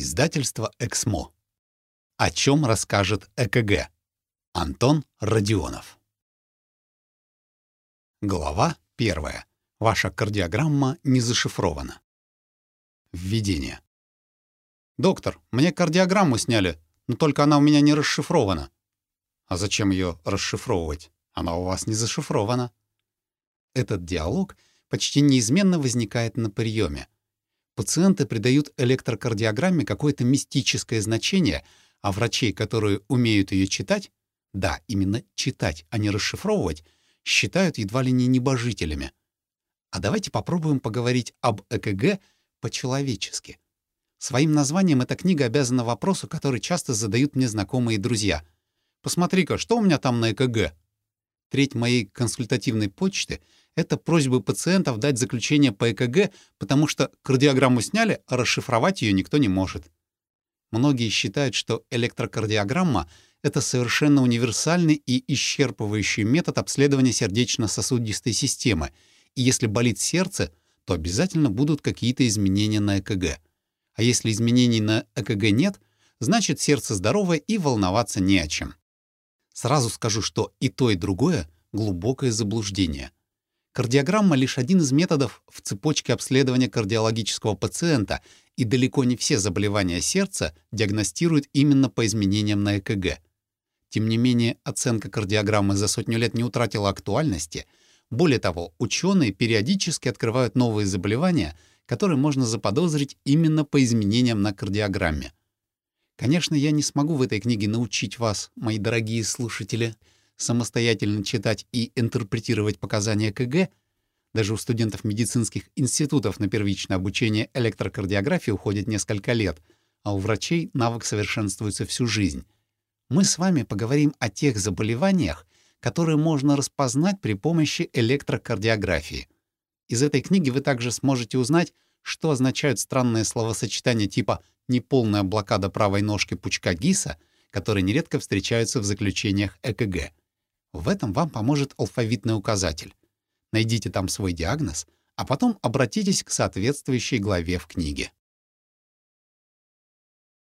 Издательство «Эксмо». О чем расскажет ЭКГ? Антон Родионов. Глава первая. Ваша кардиограмма не зашифрована. Введение. «Доктор, мне кардиограмму сняли, но только она у меня не расшифрована». «А зачем ее расшифровывать? Она у вас не зашифрована». Этот диалог почти неизменно возникает на приеме. Пациенты придают электрокардиограмме какое-то мистическое значение, а врачей, которые умеют ее читать, да, именно читать, а не расшифровывать, считают едва ли не небожителями. А давайте попробуем поговорить об ЭКГ по-человечески. Своим названием эта книга обязана вопросу, который часто задают мне знакомые друзья. «Посмотри-ка, что у меня там на ЭКГ?» Треть моей консультативной почты — это просьбы пациентов дать заключение по ЭКГ, потому что кардиограмму сняли, а расшифровать ее никто не может. Многие считают, что электрокардиограмма — это совершенно универсальный и исчерпывающий метод обследования сердечно-сосудистой системы, и если болит сердце, то обязательно будут какие-то изменения на ЭКГ. А если изменений на ЭКГ нет, значит сердце здоровое и волноваться не о чем. Сразу скажу, что и то, и другое — глубокое заблуждение. Кардиограмма — лишь один из методов в цепочке обследования кардиологического пациента, и далеко не все заболевания сердца диагностируют именно по изменениям на ЭКГ. Тем не менее, оценка кардиограммы за сотню лет не утратила актуальности. Более того, ученые периодически открывают новые заболевания, которые можно заподозрить именно по изменениям на кардиограмме. Конечно, я не смогу в этой книге научить вас, мои дорогие слушатели, самостоятельно читать и интерпретировать показания КГ. Даже у студентов медицинских институтов на первичное обучение электрокардиографии уходит несколько лет, а у врачей навык совершенствуется всю жизнь. Мы с вами поговорим о тех заболеваниях, которые можно распознать при помощи электрокардиографии. Из этой книги вы также сможете узнать, что означают странные словосочетания типа неполная блокада правой ножки пучка ГИСа, которые нередко встречаются в заключениях ЭКГ. В этом вам поможет алфавитный указатель. Найдите там свой диагноз, а потом обратитесь к соответствующей главе в книге.